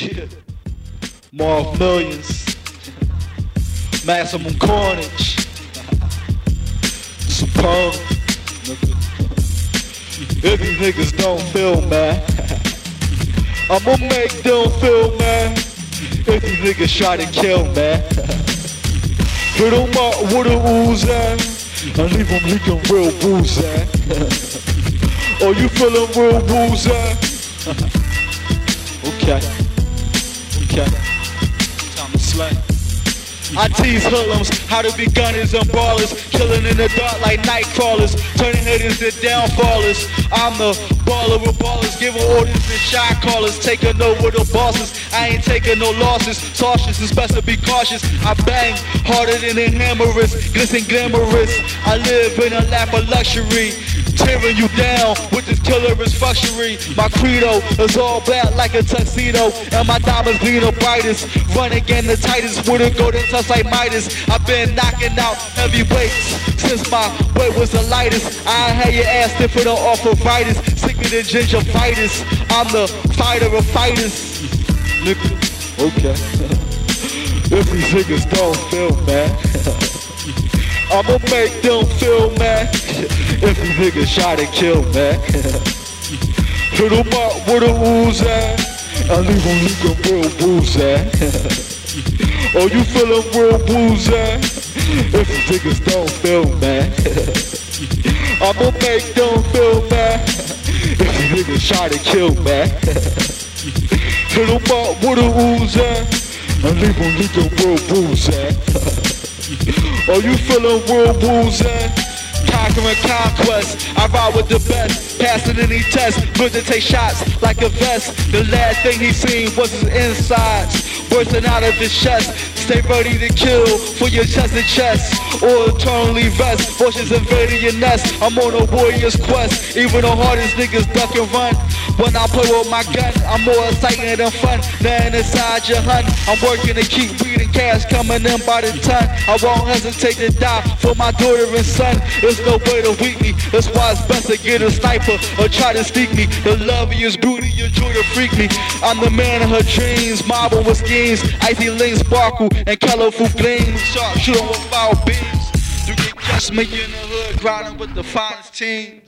Yeah. Marv Millions. Maximum Carnage. Supernal. If you niggas don't feel, man, I'ma make them feel, man. If you niggas try to kill, man, hit them up with a Uzi, and leave them leaking real booze, Oh, you feeling real okay. Okay. I tease hoodlums, how to be gunners and ballers, killing in the dark like night crawlers, turning hitters to downfallers. I'm the baller with ballers, giving orders and shot callers, taking over the bosses. I ain't taking no losses, cautious, it's best to be cautious. I bang harder than a hammerist, glisten glamorous. I live in a lap of luxury tearing you down with this killer's fuckery. My credo is all black like a tuxedo, and my diamonds being the brightest. Run again the tightest, wouldn't go to touch like Midas. I've been knocking out heavy weights since my weight was the lightest. I had your ass for the arthritis, sicker than gingivitis. I'm the fighter of fighters. Nigga, okay. if these don't feel, man. I'ma make them feel, man. if you niggas try to kill, man. Hit them up with a Uzi, I leave them looking real woozy. oh, you feeling real woozy? If you niggas don't feel, man. I'ma make them feel, man. If you niggas try to kill, man. Hit them up with a Uzi, I leave them looking real woozy. Oh, you feeling world woozy? Conquering conquest, I ride with the best, passing any test, good to take shots like a vest. The last thing he seen was his insides, bursting out of his chest. Stay ready to kill for your chest and chest, or eternally rest. Fortunes invading your nest. I'm on a warrior's quest, even the hardest niggas duck and run. When I play with my gun, I'm more excited than fun. Nothing inside your hunt. I'm working to keep and cash coming in by the ton. I won't hesitate to die for my daughter and son. There's no way to weak me. That's why it's best to get a sniper or try to sneak me. The love is beauty, you try to freak me. I'm the man of her dreams, marble with schemes, icy links sparkle and colorful gleams. Sharp shooting with foul beams. You can catch me in the hood grinding with the finest teams.